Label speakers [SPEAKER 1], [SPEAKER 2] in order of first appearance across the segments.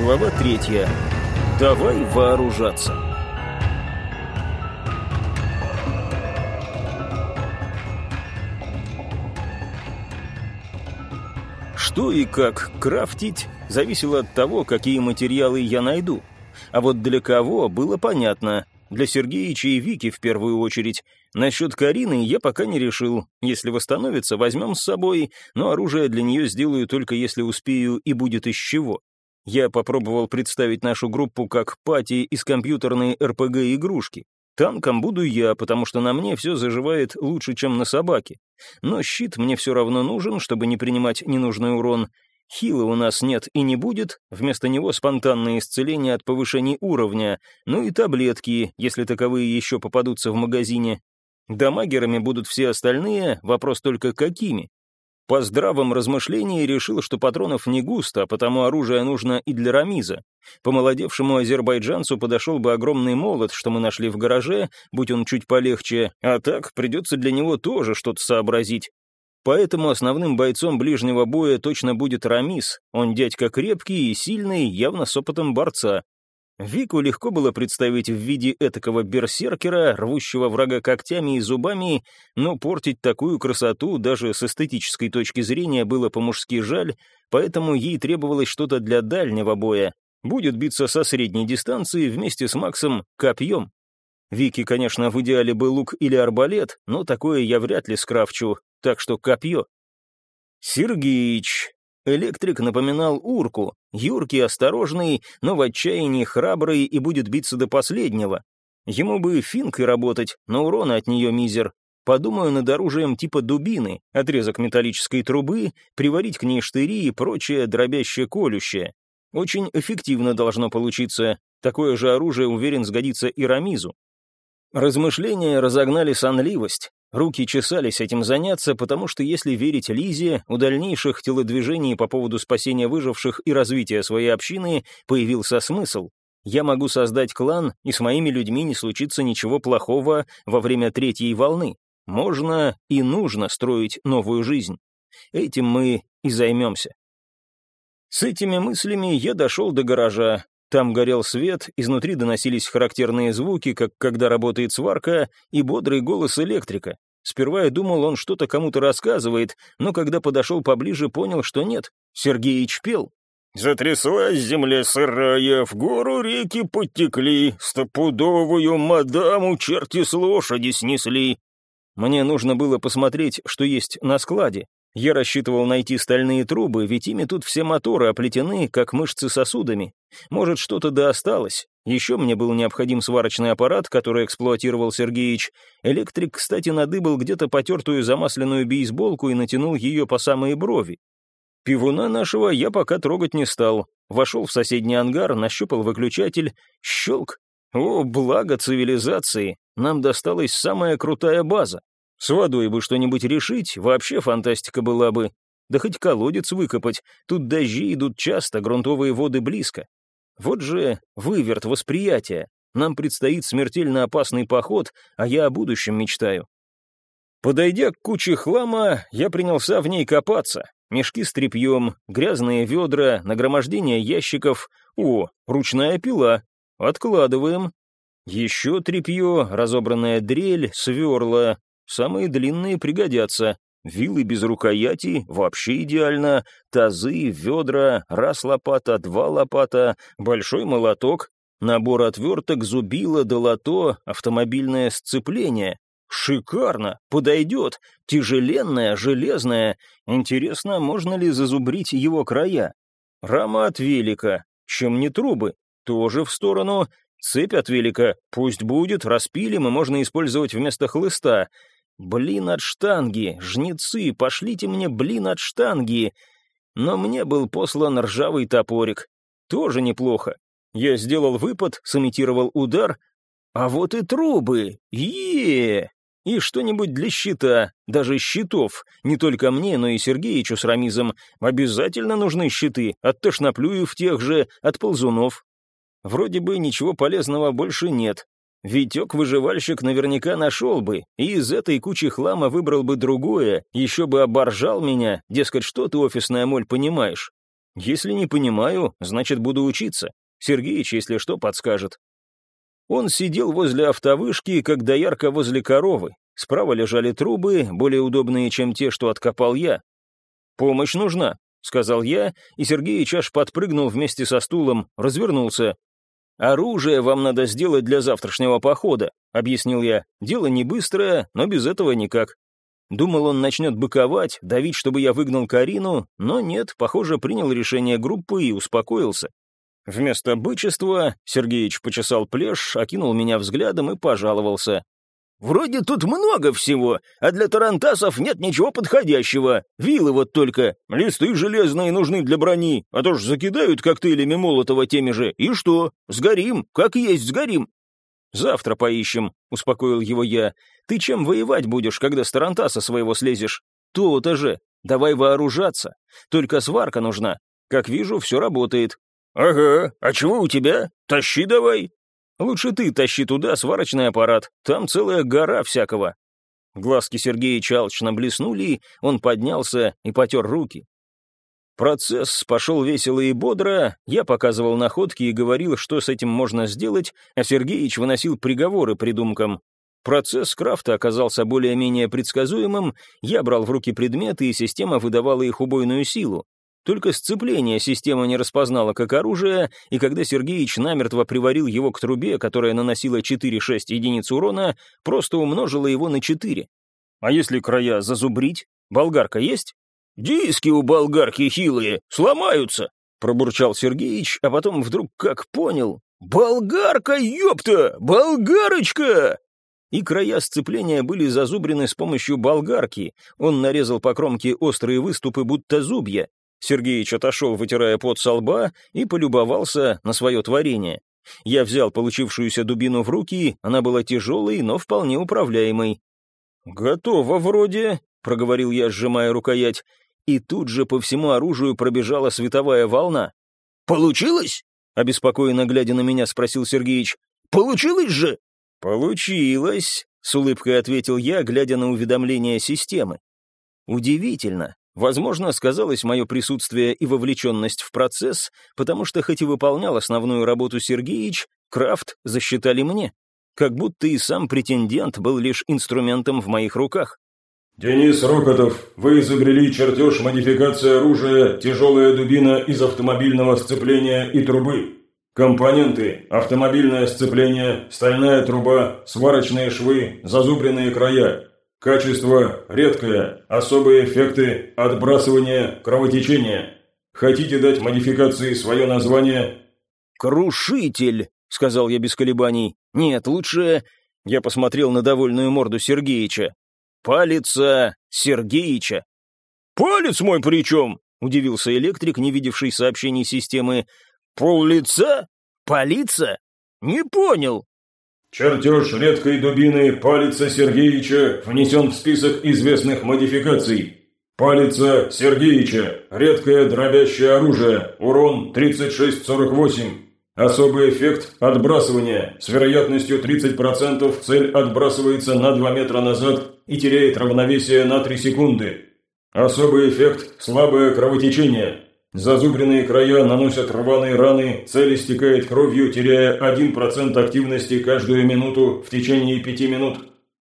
[SPEAKER 1] Глава третья. Давай вооружаться. Что и как крафтить, зависело от того, какие материалы я найду. А вот для кого, было понятно. Для Сергеича и Вики в первую очередь. Насчет Карины я пока не решил. Если восстановится, возьмем с собой, но оружие для нее сделаю только если успею и будет из чего. Я попробовал представить нашу группу как пати из компьютерной РПГ-игрушки. Танком буду я, потому что на мне все заживает лучше, чем на собаке. Но щит мне все равно нужен, чтобы не принимать ненужный урон. Хила у нас нет и не будет, вместо него спонтанное исцеление от повышения уровня, ну и таблетки, если таковые еще попадутся в магазине. Дамагерами будут все остальные, вопрос только какими. По здравом размышлении решил, что патронов не густо, а потому оружие нужно и для Рамиза. Помолодевшему азербайджанцу подошел бы огромный молот, что мы нашли в гараже, будь он чуть полегче, а так придется для него тоже что-то сообразить. Поэтому основным бойцом ближнего боя точно будет Рамис. Он дядька крепкий и сильный, явно с опытом борца. Вику легко было представить в виде этакого берсеркера, рвущего врага когтями и зубами, но портить такую красоту даже с эстетической точки зрения было по-мужски жаль, поэтому ей требовалось что-то для дальнего боя. Будет биться со средней дистанции вместе с Максом копьем. Вики, конечно, в идеале бы лук или арбалет, но такое я вряд ли скрафчу, так что копье. Сергеич. Электрик напоминал урку, юркий, осторожный, но в отчаянии храбрый и будет биться до последнего. Ему бы финкой работать, но урона от нее мизер. Подумаю над оружием типа дубины, отрезок металлической трубы, приварить к ней штыри и прочее дробящее колющее. Очень эффективно должно получиться. Такое же оружие, уверен, сгодится и Рамизу. Размышления разогнали сонливость. Руки чесались этим заняться, потому что, если верить Лизе, у дальнейших телодвижений по поводу спасения выживших и развития своей общины появился смысл. Я могу создать клан, и с моими людьми не случится ничего плохого во время третьей волны. Можно и нужно строить новую жизнь. Этим мы и займемся. С этими мыслями я дошел до гаража. Там горел свет, изнутри доносились характерные звуки, как когда работает сварка, и бодрый голос электрика. Сперва я думал, он что-то кому-то рассказывает, но когда подошел поближе, понял, что нет. Сергеич пел.
[SPEAKER 2] «Затряслась земля сырая, в гору реки подтекли, стопудовую мадаму черти с лошади снесли».
[SPEAKER 1] Мне нужно было посмотреть, что есть на складе. Я рассчитывал найти стальные трубы, ведь ими тут все моторы оплетены, как мышцы сосудами. Может, что-то да осталось. Еще мне был необходим сварочный аппарат, который эксплуатировал Сергеич. Электрик, кстати, надыбал где-то потертую замасленную бейсболку и натянул ее по самые брови. Пивуна нашего я пока трогать не стал. Вошел в соседний ангар, нащупал выключатель. Щелк. О, благо цивилизации. Нам досталась самая крутая база. С водой бы что-нибудь решить, вообще фантастика была бы. Да хоть колодец выкопать, тут дожди идут часто, грунтовые воды близко. Вот же выверт восприятия. Нам предстоит смертельно опасный поход, а я о будущем мечтаю. Подойдя к куче хлама, я принялся в ней копаться. Мешки с тряпьем, грязные ведра, нагромождение ящиков. О, ручная пила. Откладываем. Еще тряпье, разобранная дрель, сверла. Самые длинные пригодятся. Вилы без рукояти вообще идеально. Тазы, ведра, раз лопата, два лопата, большой молоток, набор отверток, зубило, долото, автомобильное сцепление. Шикарно, подойдет. Тяжеленное, железное. Интересно, можно ли зазубрить его края? Рама от велика. Чем не трубы? Тоже в сторону. Цепь от велика. Пусть будет, распилим, и можно использовать вместо хлыста. Блин от штанги, жнецы, пошлите мне блин от штанги. Но мне был послан ржавый топорик. Тоже неплохо. Я сделал выпад, сымитировал удар. А вот и трубы. е И что-нибудь для щита, даже щитов. Не только мне, но и Сергеичу с Рамизом. Обязательно нужны щиты, от тошноплюев тех же, от ползунов. Вроде бы ничего полезного больше нет, Витек-выживальщик наверняка нашел бы, и из этой кучи хлама выбрал бы другое, еще бы оборжал меня, дескать, что ты, офисная моль, понимаешь. Если не понимаю, значит, буду учиться. Сергеич, если что, подскажет. Он сидел возле автовышки, как доярка возле коровы. Справа лежали трубы, более удобные, чем те, что откопал я. «Помощь нужна», — сказал я, и Сергеич аж подпрыгнул вместе со стулом, развернулся. «Оружие вам надо сделать для завтрашнего похода», — объяснил я. «Дело не быстрое, но без этого никак». Думал, он начнет быковать, давить, чтобы я выгнал Карину, но нет, похоже, принял решение группы и успокоился. Вместо бычества Сергеич почесал плешь, окинул меня взглядом и пожаловался.
[SPEAKER 2] «Вроде тут много всего, а для тарантасов нет ничего подходящего. Вилы вот только. Листы железные нужны для брони, а то ж закидают коктейлями Молотова теми же. И что? Сгорим, как есть сгорим.
[SPEAKER 1] «Завтра поищем», — успокоил его я. «Ты чем воевать будешь, когда с Тарантаса своего слезешь? То-то же. Давай вооружаться. Только сварка нужна. Как вижу, все работает».
[SPEAKER 2] «Ага, а чего у тебя? Тащи давай».
[SPEAKER 1] «Лучше ты тащи туда сварочный аппарат. Там целая гора всякого». Глазки Сергея Чалчна блеснули, он поднялся и потер руки. Процесс пошел весело и бодро, я показывал находки и говорил, что с этим можно сделать, а Сергеич выносил приговоры придумкам. Процесс крафта оказался более-менее предсказуемым, я брал в руки предметы, и система выдавала их убойную силу. Только сцепление система не распознала как оружие, и когда Сергеич намертво приварил его к трубе, которая наносила 4-6 единиц урона, просто умножила его на 4. А если края зазубрить? Болгарка есть?
[SPEAKER 2] «Диски у болгарки хилые, сломаются», — пробурчал
[SPEAKER 1] Сергеич, а потом вдруг как понял.
[SPEAKER 2] «Болгарка, ёпта! Болгарочка!»
[SPEAKER 1] И края сцепления были зазубрены с помощью болгарки. Он нарезал по кромке острые выступы, будто зубья. Сергеич отошел, вытирая пот со лба, и полюбовался на свое творение. Я взял получившуюся дубину в руки, она была тяжелой, но вполне управляемой. «Готово вроде», — проговорил я, сжимая рукоять и тут же по всему оружию пробежала световая волна.
[SPEAKER 2] «Получилось?»
[SPEAKER 1] — обеспокоенно глядя на меня, спросил Сергеич.
[SPEAKER 2] «Получилось же?»
[SPEAKER 1] «Получилось», — с улыбкой ответил я, глядя на уведомление системы. Удивительно. Возможно, сказалось мое присутствие и вовлеченность в процесс, потому что хоть и выполнял основную работу Сергеич, крафт засчитали мне. Как будто и сам претендент был лишь инструментом в моих руках.
[SPEAKER 3] «Денис Рокотов, вы изобрели чертеж модификации оружия «Тяжелая дубина из автомобильного сцепления и трубы». Компоненты – автомобильное сцепление, стальная труба, сварочные швы, зазубренные края. Качество – редкое, особые эффекты – отбрасывание, кровотечение. Хотите дать модификации свое название?
[SPEAKER 1] «Крушитель», – сказал я без колебаний. «Нет, лучше...» Я посмотрел на довольную морду Сергеича. Палица Сергеича.
[SPEAKER 2] «Палец мой при чем?» — удивился электрик, не видевший сообщений системы. «Пол лица? Полица? Не понял».
[SPEAKER 3] Чертеж редкой дубины Палица Сергеича внесен в список известных модификаций. Палица Сергеича. Редкое дробящее оружие. Урон 36-48. Особый эффект отбрасывания. С вероятностью 30% цель отбрасывается на 2 метра назад и теряет равновесие на 3 секунды. Особый эффект – слабое кровотечение. Зазубренные края наносят рваные раны, цель истекает кровью, теряя 1% активности каждую минуту в течение 5 минут.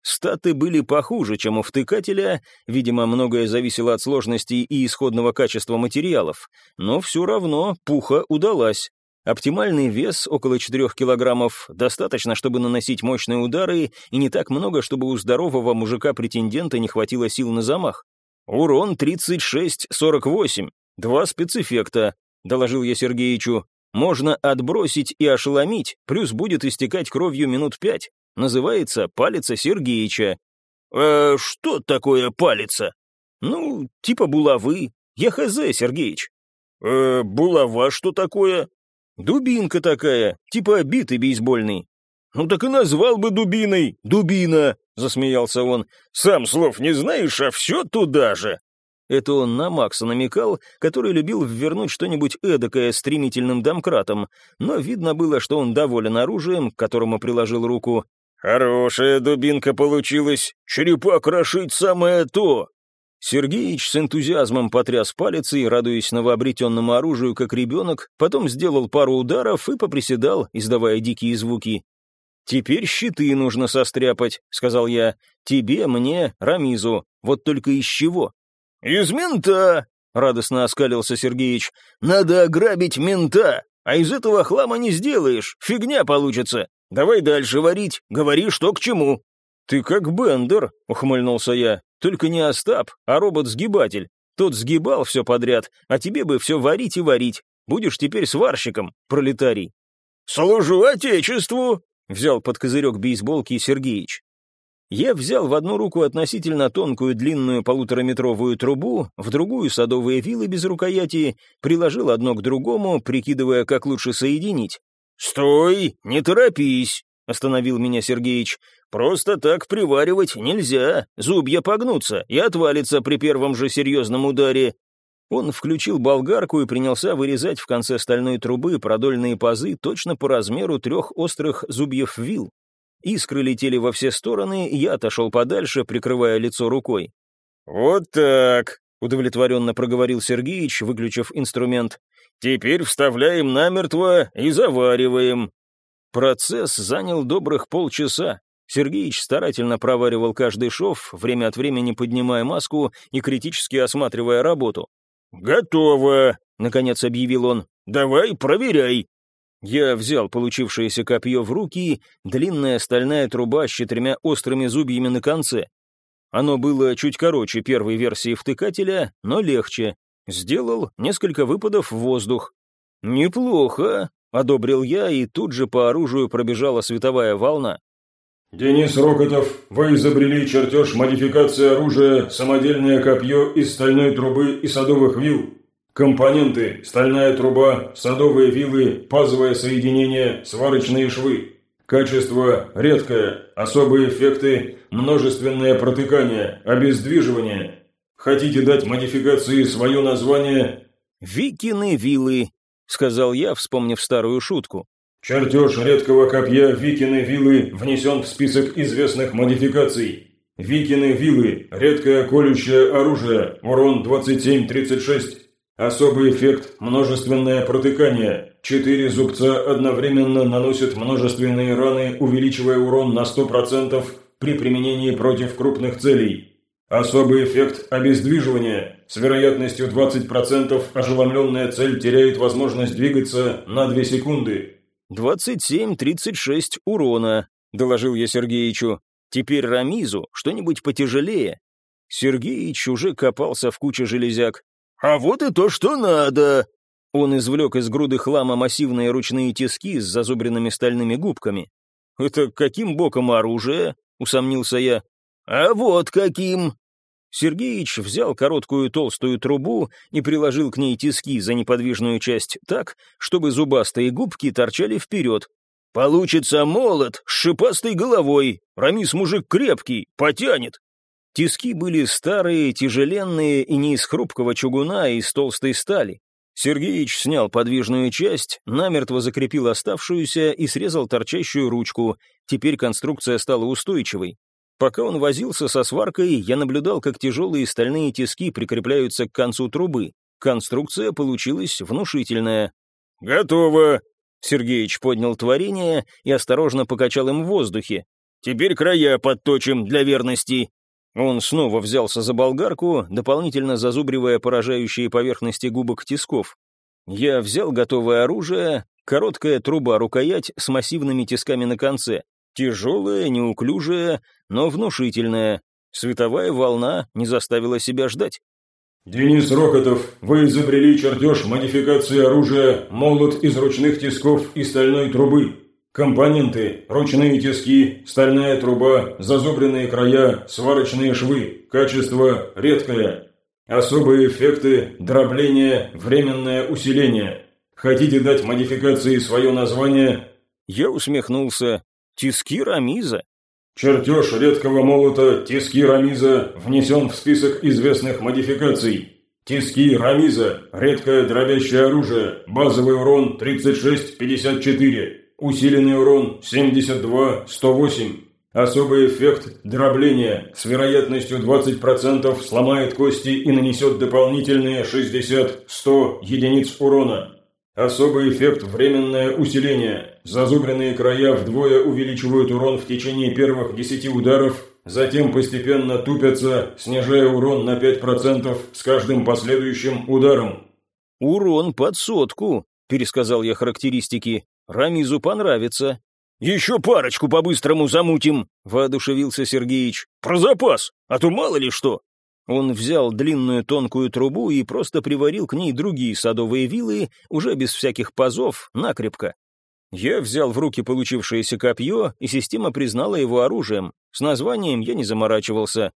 [SPEAKER 1] Статы были похуже, чем у втыкателя, видимо, многое зависело от сложности и исходного качества материалов, но все равно пуха удалась. Оптимальный вес около 4 килограммов, достаточно, чтобы наносить мощные удары, и не так много, чтобы у здорового мужика-претендента не хватило сил на замах. Урон 36-48, два спецэффекта, доложил я Сергеичу. Можно отбросить и ошеломить, плюс будет истекать кровью минут пять. Называется «Палица Сергеича».
[SPEAKER 2] «Э, что такое палица?»
[SPEAKER 1] «Ну, типа булавы. Я хз, Сергеич».
[SPEAKER 2] «Э, булава что такое?»
[SPEAKER 1] «Дубинка такая, типа биты бейсбольный».
[SPEAKER 2] «Ну так и назвал бы дубиной, дубина», — засмеялся он. «Сам слов не знаешь, а все туда же».
[SPEAKER 1] Это он на Макса намекал, который любил ввернуть что-нибудь эдакое стремительным домкратом, но видно было, что он доволен оружием, к которому приложил руку.
[SPEAKER 2] «Хорошая дубинка получилась, черепа крошить самое то».
[SPEAKER 1] Сергеич с энтузиазмом потряс палицей, радуясь новообретенному оружию, как ребенок, потом сделал пару ударов и поприседал, издавая дикие звуки. «Теперь щиты нужно состряпать», — сказал я. «Тебе, мне, Рамизу. Вот только из чего?»
[SPEAKER 2] «Из мента!» — радостно оскалился Сергеич. «Надо ограбить мента, а из этого хлама не сделаешь, фигня получится. Давай дальше варить, говори, что к чему».
[SPEAKER 1] «Ты как Бендер», — ухмыльнулся я. «Только не Остап, а робот-сгибатель. Тот сгибал все подряд, а тебе бы все варить и варить. Будешь теперь сварщиком, пролетарий».
[SPEAKER 2] «Служу Отечеству!»
[SPEAKER 1] — взял под козырек бейсболки Сергеич. Я взял в одну руку относительно тонкую длинную полутораметровую трубу, в другую садовые вилы без рукояти, приложил одно к другому, прикидывая, как лучше соединить.
[SPEAKER 2] «Стой, не торопись!» — остановил меня Сергеич. «Просто так приваривать нельзя, зубья погнутся и отвалится при первом же серьезном ударе».
[SPEAKER 1] Он включил болгарку и принялся вырезать в конце стальной трубы продольные пазы точно по размеру трех острых зубьев вил. Искры летели во все стороны, я отошел подальше, прикрывая лицо рукой.
[SPEAKER 2] «Вот так», — удовлетворенно проговорил Сергеич, выключив инструмент. «Теперь вставляем намертво и завариваем».
[SPEAKER 1] Процесс занял добрых полчаса. Сергеич старательно проваривал каждый шов, время от времени поднимая маску и критически осматривая работу.
[SPEAKER 2] «Готово», — наконец объявил он. «Давай, проверяй».
[SPEAKER 1] Я взял получившееся копье в руки, длинная стальная труба с четырьмя острыми зубьями на конце. Оно было чуть короче первой версии втыкателя, но легче. Сделал несколько выпадов в воздух. «Неплохо», — одобрил я, и тут же по оружию пробежала световая волна.
[SPEAKER 3] «Денис Рокотов, вы изобрели чертеж модификации оружия, самодельное копье из стальной трубы и садовых вил. Компоненты – стальная труба, садовые вилы, пазовое соединение, сварочные швы. Качество – редкое, особые эффекты – множественное протыкание, обездвиживание. Хотите дать модификации свое название?
[SPEAKER 1] «Викины вилы», – сказал я, вспомнив старую шутку.
[SPEAKER 3] Чертеж редкого копья Викины вилы внесен в список известных модификаций. Викины вилы – редкое колющее оружие, урон 27-36. Особый эффект – множественное протыкание. Четыре зубца одновременно наносят множественные раны, увеличивая урон на 100% при применении против крупных целей. Особый эффект – обездвиживания. С вероятностью 20% ошеломленная цель теряет возможность двигаться на 2 секунды.
[SPEAKER 1] «27-36 урона», – доложил я Сергеичу. «Теперь Рамизу что-нибудь потяжелее». Сергеич уже копался в куче железяк.
[SPEAKER 2] «А вот и то, что надо!»
[SPEAKER 1] Он извлек из груды хлама массивные ручные тиски с зазубренными стальными губками. «Это каким боком оружие?» — усомнился я.
[SPEAKER 2] «А вот каким!»
[SPEAKER 1] Сергеич взял короткую толстую трубу и приложил к ней тиски за неподвижную часть так, чтобы зубастые губки торчали вперед.
[SPEAKER 2] «Получится молот с шипастой головой. Рамис мужик крепкий, потянет.
[SPEAKER 1] Тиски были старые, тяжеленные и не из хрупкого чугуна, а из толстой стали. Сергеич снял подвижную часть, намертво закрепил оставшуюся и срезал торчащую ручку. Теперь конструкция стала устойчивой. Пока он возился со сваркой, я наблюдал, как тяжелые стальные тиски прикрепляются к концу трубы. Конструкция получилась внушительная.
[SPEAKER 2] «Готово!»
[SPEAKER 1] Сергеич поднял творение и осторожно покачал им в воздухе.
[SPEAKER 2] «Теперь края подточим для верности.
[SPEAKER 1] Он снова взялся за болгарку, дополнительно зазубривая поражающие поверхности губок тисков. Я взял готовое оружие, короткая труба-рукоять с массивными тисками на конце. Тяжелая, неуклюжая, но внушительная. Световая волна не заставила себя ждать.
[SPEAKER 3] «Денис Рокотов, вы изобрели чертеж модификации оружия «Молот из ручных тисков и стальной трубы». Компоненты. Ручные тиски, стальная труба, зазубренные края, сварочные швы. Качество редкое. Особые эффекты, дробление, временное усиление. Хотите дать модификации свое название?
[SPEAKER 1] Я усмехнулся. Тиски Рамиза.
[SPEAKER 3] Чертеж редкого молота Тиски Рамиза внесен в список известных модификаций. Тиски Рамиза, редкое дробящее оружие, базовый урон 36-54. Усиленный урон 72-108. Особый эффект дробления с вероятностью 20% сломает кости и нанесет дополнительные 60-100 единиц урона. Особый эффект временное усиление. Зазубренные края вдвое увеличивают урон в течение первых 10 ударов, затем постепенно тупятся, снижая урон на 5% с каждым последующим ударом.
[SPEAKER 1] «Урон под сотку», — пересказал я характеристики. «Рамизу понравится».
[SPEAKER 2] «Еще парочку по-быстрому замутим», — воодушевился Сергеич. «Про запас, а то мало ли что».
[SPEAKER 1] Он взял длинную тонкую трубу и просто приварил к ней другие садовые вилы, уже без всяких пазов, накрепко. Я взял в руки получившееся копье, и система признала его оружием. С названием я не заморачивался.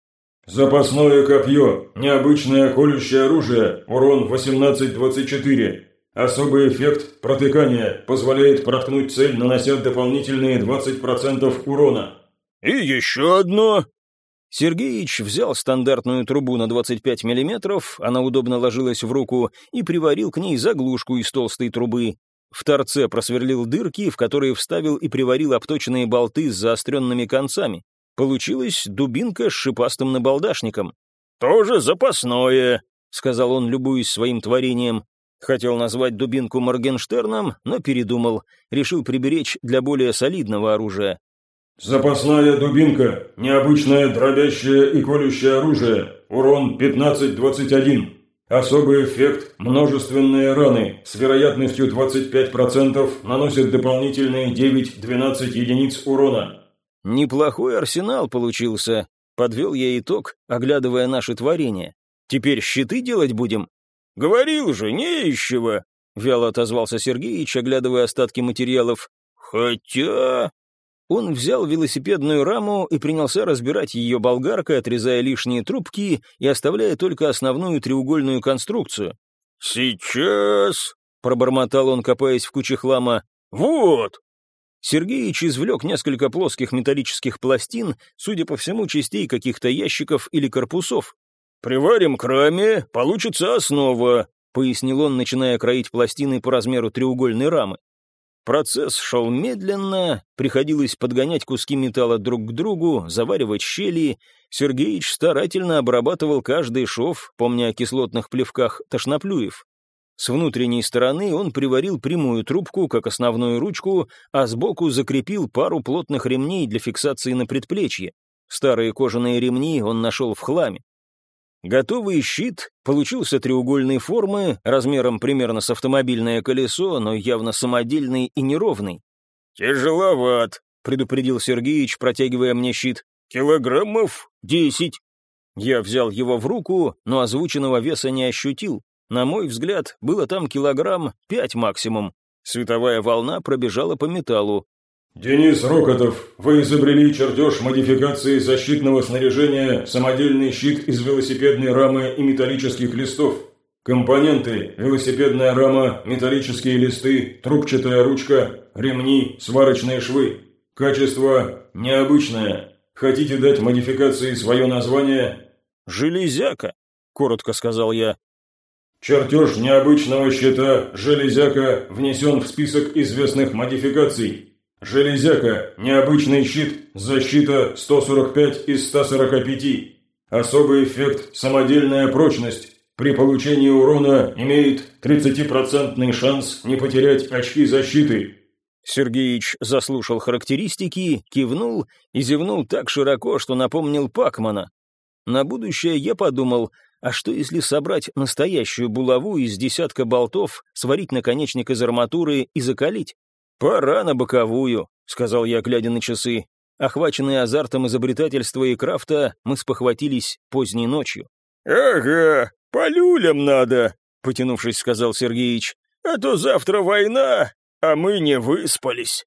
[SPEAKER 3] «Запасное копье. Необычное колющее оружие. Урон 18-24. Особый эффект протыкания позволяет проткнуть цель, нанося дополнительные 20% урона.
[SPEAKER 2] И еще одно.
[SPEAKER 1] Сергеич взял стандартную трубу на 25 мм, она удобно ложилась в руку, и приварил к ней заглушку из толстой трубы. В торце просверлил дырки, в которые вставил и приварил обточенные болты с заостренными концами. Получилась дубинка с шипастым набалдашником.
[SPEAKER 2] «Тоже запасное», —
[SPEAKER 1] сказал он, любуясь своим творением. Хотел назвать дубинку Моргенштерном, но передумал. Решил приберечь для более солидного оружия.
[SPEAKER 3] «Запасная дубинка. Необычное дробящее и колющее оружие. Урон 15-21. Особый эффект – множественные раны с вероятностью 25% наносят дополнительные 9-12 единиц урона».
[SPEAKER 1] «Неплохой арсенал получился», – подвел я итог, оглядывая наши творения. «Теперь щиты делать будем?»
[SPEAKER 2] «Говорил же, не из чего!» — вяло отозвался Сергеич, оглядывая остатки материалов. «Хотя...»
[SPEAKER 1] Он взял велосипедную раму и принялся разбирать ее болгаркой, отрезая лишние трубки и оставляя только основную треугольную конструкцию.
[SPEAKER 2] «Сейчас...»
[SPEAKER 1] — пробормотал он, копаясь в куче хлама.
[SPEAKER 2] «Вот!»
[SPEAKER 1] Сергеич извлек несколько плоских металлических пластин, судя по всему, частей каких-то ящиков или корпусов.
[SPEAKER 2] «Приварим к раме, получится основа», — пояснил он, начиная кроить пластины по размеру треугольной рамы.
[SPEAKER 1] Процесс шел медленно, приходилось подгонять куски металла друг к другу, заваривать щели. Сергеич старательно обрабатывал каждый шов, помня о кислотных плевках тошноплюев. С внутренней стороны он приварил прямую трубку, как основную ручку, а сбоку закрепил пару плотных ремней для фиксации на предплечье. Старые кожаные ремни он нашел в хламе. Готовый щит получился треугольной формы, размером примерно с автомобильное колесо, но явно самодельный и неровный.
[SPEAKER 2] «Тяжеловат», —
[SPEAKER 1] предупредил Сергеич, протягивая мне щит.
[SPEAKER 2] «Килограммов десять».
[SPEAKER 1] Я взял его в руку, но озвученного веса не ощутил. На мой взгляд, было там килограмм пять максимум. Световая волна пробежала по металлу.
[SPEAKER 3] «Денис Рокотов, вы изобрели чертеж модификации защитного снаряжения «Самодельный щит из велосипедной рамы и металлических листов». Компоненты – велосипедная рама, металлические листы, трубчатая ручка, ремни, сварочные швы. Качество – необычное. Хотите дать модификации свое название?
[SPEAKER 1] «Железяка», – коротко сказал я.
[SPEAKER 3] Чертеж необычного щита «Железяка» внесен в список известных модификаций. Железяка, необычный щит, защита 145 из 145. Особый эффект самодельная прочность. При получении урона имеет 30% шанс не потерять очки защиты.
[SPEAKER 1] Сергеич заслушал характеристики, кивнул и зевнул так широко, что напомнил Пакмана. На будущее я подумал, а что если собрать настоящую булаву из десятка болтов, сварить наконечник из арматуры и закалить? «Пора на боковую», — сказал я, глядя на часы. Охваченные азартом изобретательства и крафта, мы спохватились поздней ночью.
[SPEAKER 2] «Ага, по люлям надо», — потянувшись, сказал Сергеич. «А то завтра война, а мы не выспались».